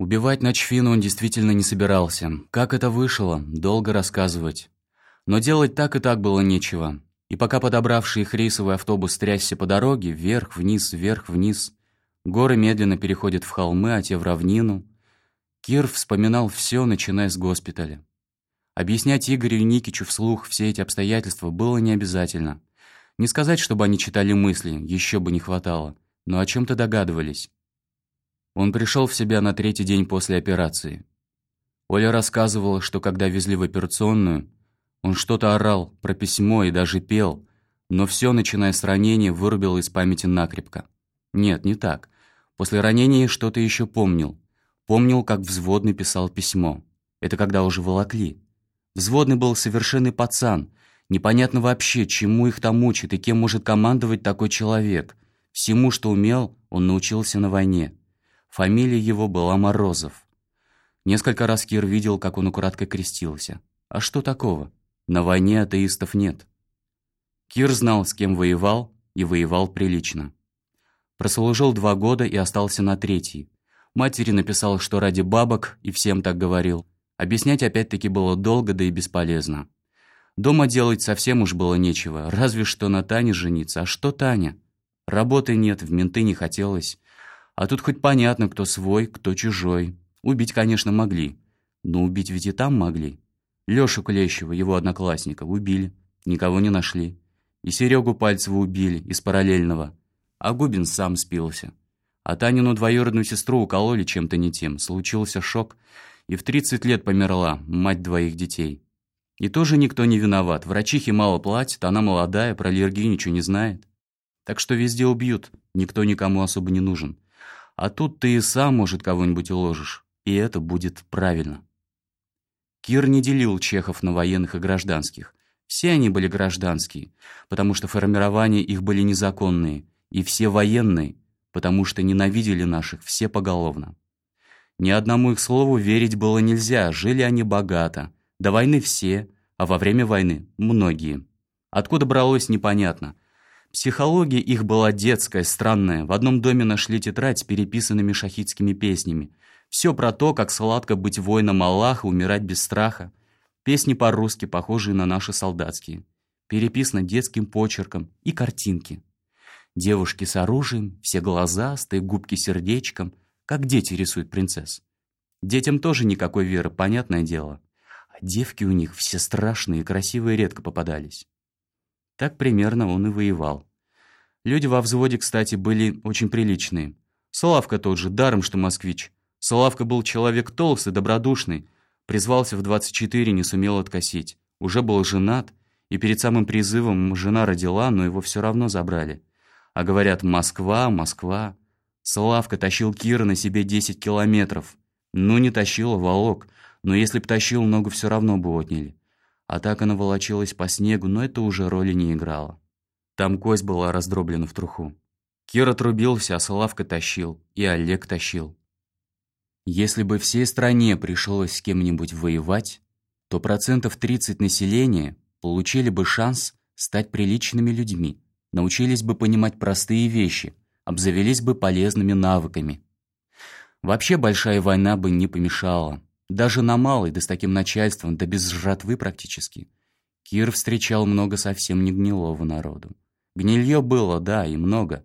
Убивать Ночфину он действительно не собирался. Как это вышло, долго рассказывать. Но делать так и так было нечего. И пока подобравший их рейсовый автобус трясся по дороге, вверх-вниз, вверх-вниз, горы медленно переходят в холмы, а те в равнину, Кир вспоминал все, начиная с госпиталя. Объяснять Игорю и Никичу вслух все эти обстоятельства было не обязательно. Не сказать, чтобы они читали мысли, еще бы не хватало, но о чем-то догадывались. Он пришел в себя на третий день после операции. Оля рассказывала, что когда везли в операционную, он что-то орал про письмо и даже пел, но все, начиная с ранения, вырубило из памяти накрепко. Нет, не так. После ранения что-то еще помнил. Помнил, как взводный писал письмо. Это когда уже волокли. Взводный был совершенный пацан. Непонятно вообще, чему их там учат и кем может командовать такой человек. Всему, что умел, он научился на войне. Фамилия его была Морозов. Несколько раз Кир видел, как он украдкой крестился. А что такого? На войне атеистов нет. Кир знал, с кем воевал, и воевал прилично. Прослужил два года и остался на третий. Матери написал, что ради бабок, и всем так говорил. Объяснять опять-таки было долго, да и бесполезно. Дома делать совсем уж было нечего, разве что на Тане жениться. А что Таня? Работы нет, в менты не хотелось. А тут хоть понятно, кто свой, кто чужой. Убить, конечно, могли. Но убить ведь и там могли. Лёшу Клещева, его одноклассника, убили. Никого не нашли. И Серегу Пальцева убили, из параллельного. А Губин сам спился. А Танину двоюродную сестру укололи чем-то не тем. Случился шок. И в 30 лет померла, мать двоих детей. И тоже никто не виноват. Врачихе мало платит, она молодая, про аллергию ничего не знает. Так что везде убьют, никто никому особо не нужен. А тут ты и сам, может, кого-нибудь уложишь. И это будет правильно. Кир не делил чехов на военных и гражданских. Все они были гражданские, потому что формирования их были незаконные, и все военные, потому что ненавидели наших все поголовно. Ни одному их слову верить было нельзя, жили они богато. До войны все, а во время войны многие. Откуда бралось, непонятно. Психология их была детская, странная. В одном доме нашли тетрадь с переписанными шахидскими песнями. Все про то, как сладко быть воином Аллаха, умирать без страха. Песни по-русски, похожие на наши солдатские. Переписано детским почерком и картинки. Девушки с оружием, все глазастые, губки сердечком, как дети рисуют принцесс. Детям тоже никакой веры, понятное дело. А девки у них все страшные красивые редко попадались. Так примерно он и воевал. Люди во взводе, кстати, были очень приличные. Славка тот же, даром что москвич. Славка был человек толстый, добродушный. Призвался в 24, не сумел откосить. Уже был женат, и перед самым призывом жена родила, но его все равно забрали. А говорят «Москва, Москва». Славка тащил Кира на себе 10 километров. Ну, не тащил, а волок. Но если б тащил, много все равно бы отняли. Атака наволочилась по снегу, но это уже роли не играло. Там кость была раздроблена в труху. Кир отрубился, а Славка тащил, и Олег тащил. Если бы всей стране пришлось с кем-нибудь воевать, то процентов 30 населения получили бы шанс стать приличными людьми, научились бы понимать простые вещи, обзавелись бы полезными навыками. Вообще большая война бы не помешала. Даже на малой, да с таким начальством, да без жратвы практически. Кир встречал много совсем не гнилого народу. Гнилье было, да, и много.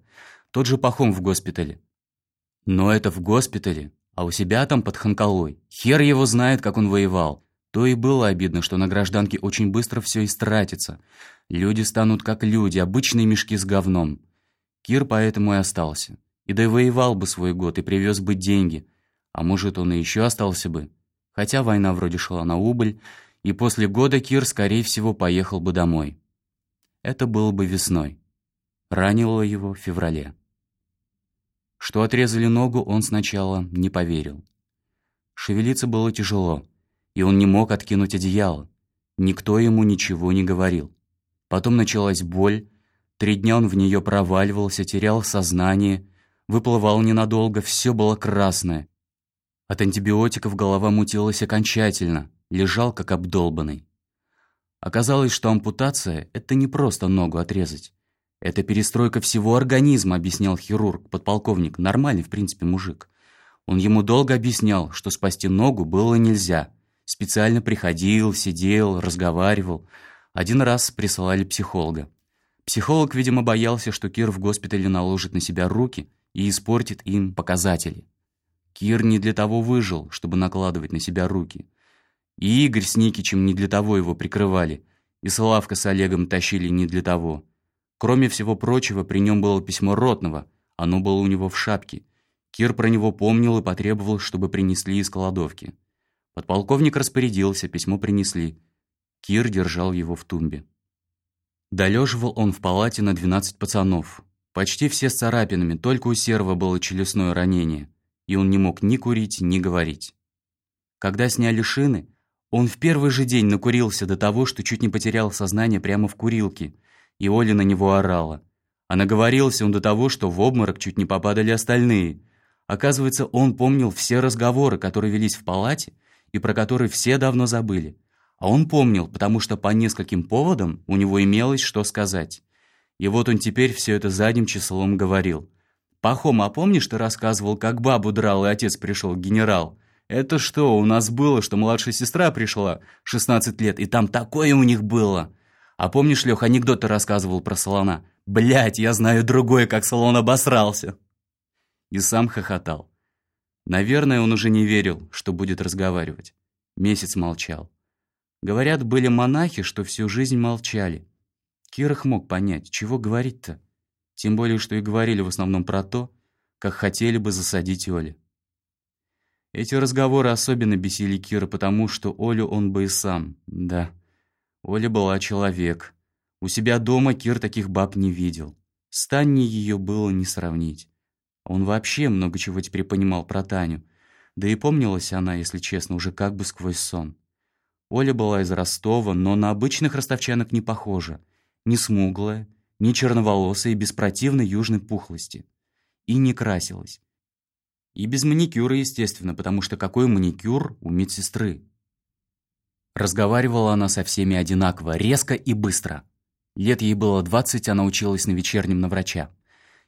Тот же Пахом в госпитале. Но это в госпитале, а у себя там под Ханкалой. Хер его знает, как он воевал. То и было обидно, что на гражданке очень быстро все истратится. Люди станут как люди, обычные мешки с говном. Кир поэтому и остался. И да и воевал бы свой год, и привез бы деньги. А может, он и еще остался бы. Хотя война вроде шла на убыль, и после года Кир, скорее всего, поехал бы домой. Это было бы весной. Ранило его в феврале. Что отрезали ногу, он сначала не поверил. Шевелиться было тяжело, и он не мог откинуть одеяло. Никто ему ничего не говорил. Потом началась боль, три дня он в нее проваливался, терял сознание, выплывал ненадолго, все было красное, от антибиотиков голова мутилась окончательно, лежал как обдолбанный. Оказалось, что ампутация – это не просто ногу отрезать. Это перестройка всего организма, объяснял хирург, подполковник, нормальный, в принципе, мужик. Он ему долго объяснял, что спасти ногу было нельзя. Специально приходил, сидел, разговаривал. Один раз присылали психолога. Психолог, видимо, боялся, что Кир в госпитале наложит на себя руки и испортит им показатели. Кир не для того выжил, чтобы накладывать на себя руки. И Игорь с Никичем не для того его прикрывали, и Славка с Олегом тащили не для того. Кроме всего прочего, при нем было письмо Ротного, оно было у него в шапке. Кир про него помнил и потребовал, чтобы принесли из кладовки. Подполковник распорядился, письмо принесли. Кир держал его в тумбе. Долеживал он в палате на 12 пацанов. Почти все с царапинами, только у Серва было челюстное ранение, и он не мог ни курить, ни говорить. Когда сняли шины, он в первый же день накурился до того, что чуть не потерял сознание прямо в курилке, и Оля на него орала. А наговорился он до того, что в обморок чуть не попадали остальные. Оказывается, он помнил все разговоры, которые велись в палате, и про которые все давно забыли. А он помнил, потому что по нескольким поводам у него имелось что сказать. И вот он теперь все это задним числом говорил. «Пахом, а помнишь, ты рассказывал, как бабу драл, и отец пришел, генерал? Это что, у нас было, что младшая сестра пришла, 16 лет, и там такое у них было? А помнишь, Лех, анекдот ты рассказывал про слона? Блять, я знаю другой, как слон обосрался!» И сам хохотал. Наверное, он уже не верил, что будет разговаривать. Месяц молчал. Говорят, были монахи, что всю жизнь молчали. Кирах мог понять, чего говорить-то. Тем более, что и говорили в основном про то, как хотели бы засадить Оли. Эти разговоры особенно бесили Кира, потому что Олю он бы и сам. Да, Оля была человек. У себя дома Кир таких баб не видел. С Таней ее было не сравнить. Он вообще много чего теперь понимал про Таню. Да и помнилась она, если честно, уже как бы сквозь сон. Оля была из Ростова, но на обычных ростовчанок не похожа. Не смуглая, не черноволосая и без противной южной пухлости. И не красилась. И без маникюра, естественно, потому что какой маникюр у медсестры? Разговаривала она со всеми одинаково, резко и быстро. Лет ей было двадцать, она училась на вечернем на врача.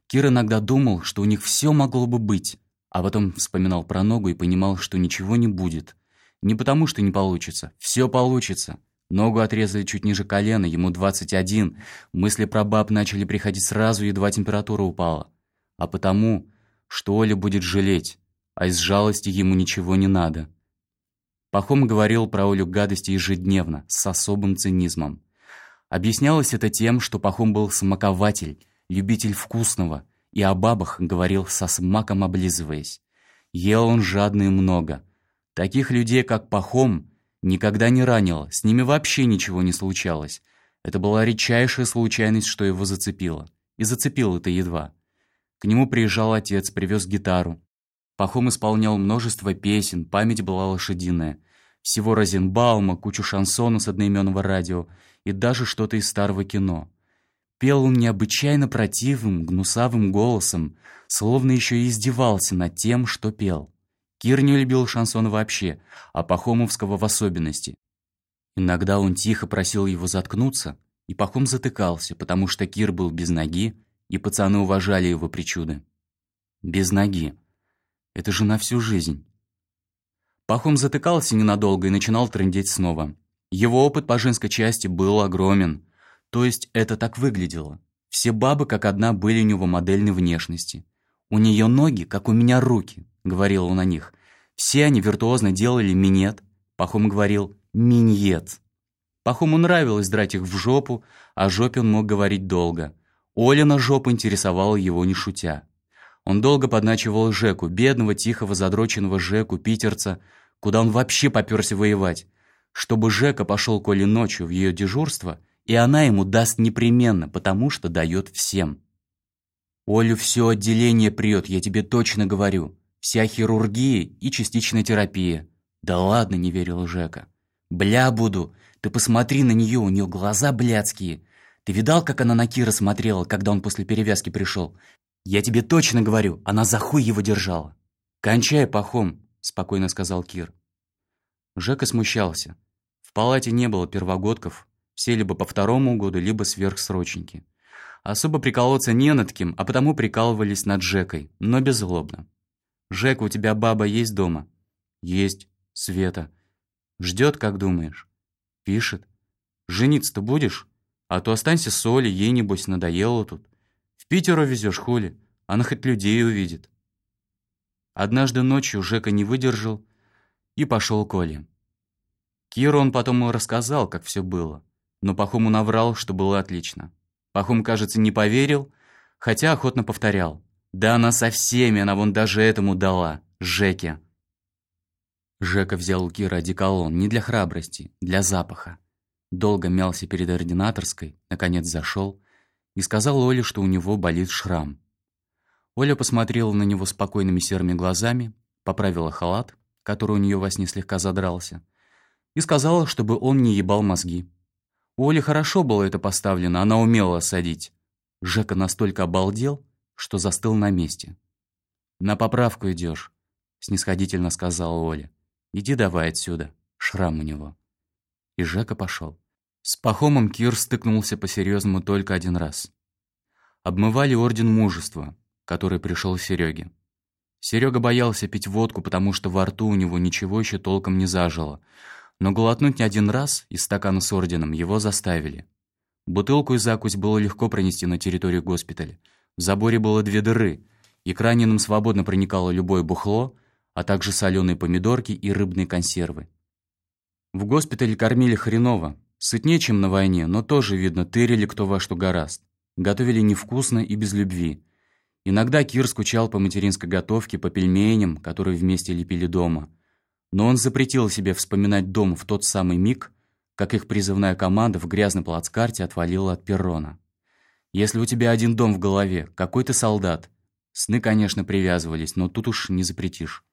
Кир иногда думал, что у них все могло бы быть, а потом вспоминал про ногу и понимал, что ничего не будет – не потому, что не получится. Все получится. Ногу отрезали чуть ниже колена, ему 21. Мысли про баб начали приходить сразу, едва температура упала. А потому, что Оля будет жалеть, а из жалости ему ничего не надо. Пахом говорил про Олю гадости ежедневно, с особым цинизмом. Объяснялось это тем, что Пахом был смакователь, любитель вкусного, и о бабах говорил со смаком облизываясь. Ел он жадно и много, Таких людей, как Пахом, никогда не ранило, с ними вообще ничего не случалось. Это была редчайшая случайность, что его зацепило. И зацепило это едва. К нему приезжал отец, привез гитару. Пахом исполнял множество песен, память была лошадиная. Всего Розенбаума, кучу шансона с одноименного радио и даже что-то из старого кино. Пел он необычайно противным, гнусавым голосом, словно еще и издевался над тем, что пел. Кир не любил шансон вообще, а Пахомовского в особенности. Иногда он тихо просил его заткнуться, и Пахом затыкался, потому что Кир был без ноги, и пацаны уважали его причуды. Без ноги. Это же на всю жизнь. Пахом затыкался ненадолго и начинал трындеть снова. Его опыт по женской части был огромен. То есть это так выглядело. Все бабы как одна были у него модельной внешности. У нее ноги, как у меня руки говорил он о них. Все они виртуозно делали минет. Пахом говорил «миньет». Пахому нравилось драть их в жопу, о жопе он мог говорить долго. Олина жопа интересовала его не шутя. Он долго подначивал Жеку, бедного, тихого, задроченного Жеку, питерца, куда он вообще попёрся воевать, чтобы Жека пошел Оле ночью в ее дежурство, и она ему даст непременно, потому что дает всем. «Олю все отделение прет, я тебе точно говорю. Вся хирургия и частичная терапия. Да ладно, не верил Жека. Бля буду. Ты посмотри на нее, у нее глаза блядские. Ты видал, как она на Кира смотрела, когда он после перевязки пришел? Я тебе точно говорю, она за хуй его держала. Кончай, пахом, спокойно сказал Кир. Жека смущался. В палате не было первогодков, все либо по второму году, либо сверхсрочники. Особо приколоться не над кем, а потому прикалывались над Жекой, но беззлобно. Жек, у тебя баба есть дома?» «Есть. Света. Ждет, как думаешь?» «Пишет. Жениться-то будешь? А то останься с Олей, ей, небось, надоело тут. В Питер увезешь, хули? Она хоть людей увидит». Однажды ночью Жека не выдержал и пошел к Оле. Киру он потом рассказал, как все было, но Пахому наврал, что было отлично. Пахом, кажется, не поверил, хотя охотно повторял. «Да она со всеми, она вон даже этому дала, Жеке». Жека взял у Кира одеколон не для храбрости, для запаха. Долго мялся перед ординаторской, наконец зашел и сказал Оле, что у него болит шрам. Оля посмотрела на него спокойными серыми глазами, поправила халат, который у нее во сне слегка задрался, и сказала, чтобы он не ебал мозги. У Оли хорошо было это поставлено, она умела осадить. Жека настолько обалдел, что застыл на месте. «На поправку идешь», — снисходительно сказала Оля. «Иди давай отсюда, шрам у него». И Жека пошел. С Пахомом Кир стыкнулся по-серьезному только один раз. Обмывали орден мужества, который пришел Сереге. Серега боялся пить водку, потому что во рту у него ничего еще толком не зажило — но глотнуть не один раз из стакана с орденом его заставили. Бутылку и закусь было легко пронести на территорию госпиталя. В заборе было две дыры, и к раненым свободно проникало любое бухло, а также соленые помидорки и рыбные консервы. В госпитале кормили хреново, сытнее, чем на войне, но тоже, видно, тырили кто во что гораст. Готовили невкусно и без любви. Иногда Кир скучал по материнской готовке, по пельменям, которые вместе лепили дома. Но он запретил себе вспоминать дом в тот самый миг, как их призывная команда в грязной плацкарте отвалила от перрона. Если у тебя один дом в голове, какой ты солдат? Сны, конечно, привязывались, но тут уж не запретишь.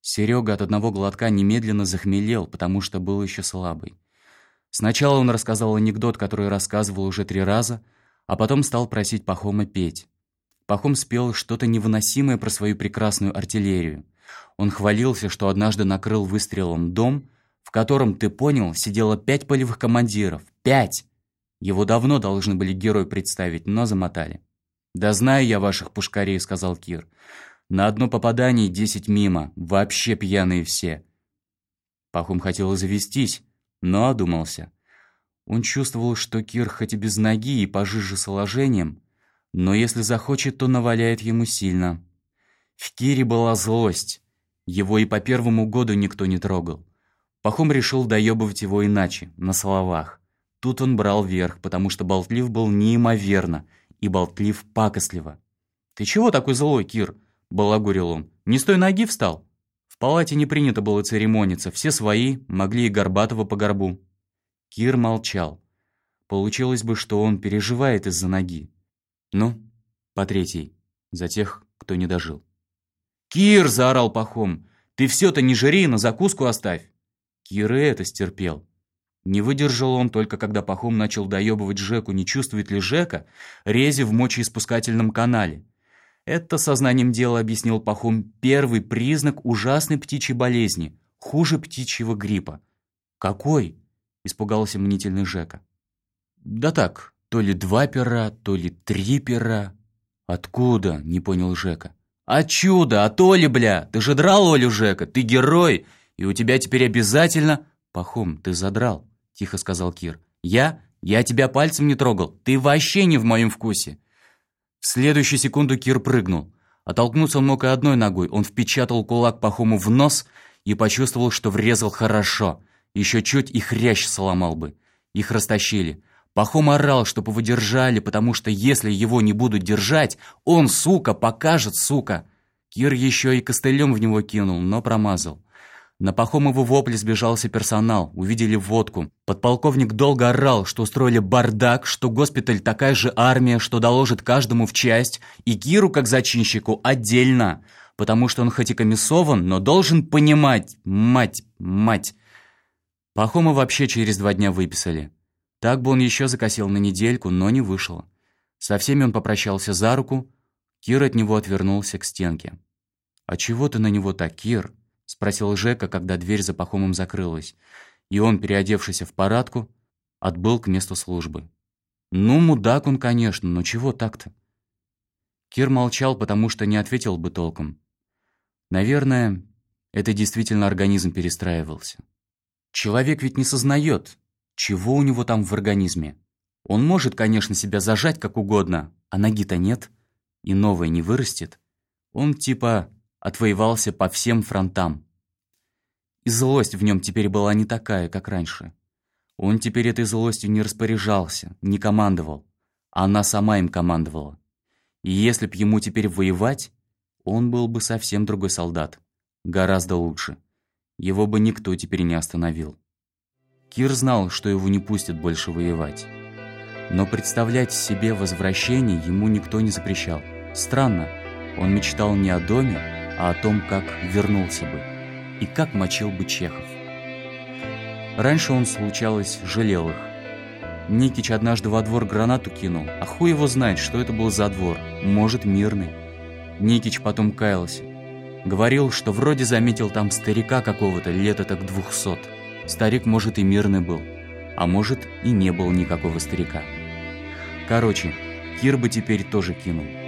Серега от одного глотка немедленно захмелел, потому что был еще слабый. Сначала он рассказал анекдот, который рассказывал уже три раза, а потом стал просить Пахома петь. Пахом спел что-то невыносимое про свою прекрасную артиллерию. Он хвалился, что однажды накрыл выстрелом дом, в котором, ты понял, сидело пять полевых командиров. Пять! Его давно должны были герой представить, но замотали. «Да знаю я ваших пушкарей», — сказал Кир. «На одно попадание десять мимо, вообще пьяные все». Пахом хотел завестись, но одумался. Он чувствовал, что Кир хоть и без ноги и пожиже с оложением, но если захочет, то наваляет ему сильно. В Кире была злость. Его и по первому году никто не трогал. Пахом решил доебывать его иначе, на словах. Тут он брал верх, потому что болтлив был неимоверно, и болтлив пакостливо. «Ты чего такой злой, Кир?» – балагурил он. «Не с той ноги встал?» В палате не принято было церемониться, все свои, могли и Горбатова по горбу. Кир молчал. Получилось бы, что он переживает из-за ноги. Ну, по третьей, за тех, кто не дожил. «Кир!» – заорал Пахом. «Ты все-то не жри, на закуску оставь!» Кир и это стерпел. Не выдержал он только, когда Пахом начал доебывать Жеку, не чувствует ли Жека рези в мочеиспускательном канале. Это сознанием дела объяснил Пахом первый признак ужасной птичьей болезни, хуже птичьего гриппа. «Какой?» – испугался мнительный Жека. «Да так, то ли два пера, то ли три пера». «Откуда?» – не понял Жека. «А чудо, а то ли, бля! Ты же драл Олю Жека, ты герой! И у тебя теперь обязательно...» «Пахом, ты задрал», — тихо сказал Кир. «Я? Я тебя пальцем не трогал. Ты вообще не в моем вкусе». В следующую секунду Кир прыгнул. Оттолкнуться он мог и одной ногой. Он впечатал кулак Пахому в нос и почувствовал, что врезал хорошо. Еще чуть и хрящ сломал бы. Их растащили. Пахом орал, чтобы вы держали, потому что если его не будут держать, он, сука, покажет, сука. Кир еще и костылем в него кинул, но промазал. На Пахомову вопли сбежался персонал, увидели водку. Подполковник долго орал, что устроили бардак, что госпиталь такая же армия, что доложит каждому в часть, и Киру, как зачинщику, отдельно, потому что он хоть и комиссован, но должен понимать, мать, мать. Пахома вообще через два дня выписали. Так бы он еще закосил на недельку, но не вышло. Со всеми он попрощался за руку, Кир от него отвернулся к стенке. «А чего ты на него так, Кир?» — спросил Жека, когда дверь за Пахомом закрылась. И он, переодевшийся в парадку, отбыл к месту службы. «Ну, мудак он, конечно, но чего так-то?» Кир молчал, потому что не ответил бы толком. Наверное, это действительно организм перестраивался. Человек ведь не сознает, чего у него там в организме. Он может, конечно, себя зажать как угодно, а ноги-то нет, и новое не вырастет. Он типа отвоевался по всем фронтам. И злость в нем теперь была не такая, как раньше. Он теперь этой злостью не распоряжался, не командовал, а она сама им командовала. И если б ему теперь воевать, он был бы совсем другой солдат. Гораздо лучше. Его бы никто теперь не остановил. Кир знал, что его не пустят больше воевать. Но представлять себе возвращение ему никто не запрещал. Странно, он мечтал не о доме, а о том, как вернулся бы. И как мочил бы Чехов. Раньше он, случалось, жалел их. Никич однажды во двор гранату кинул, а хуй его знает, что это был за двор, может, мирный. Никич потом каялся. Говорил, что вроде заметил там старика какого-то лет так двухсот. Старик, может, и мирный был, а может, и не был никакого старика. Короче, Кир бы теперь тоже кинул.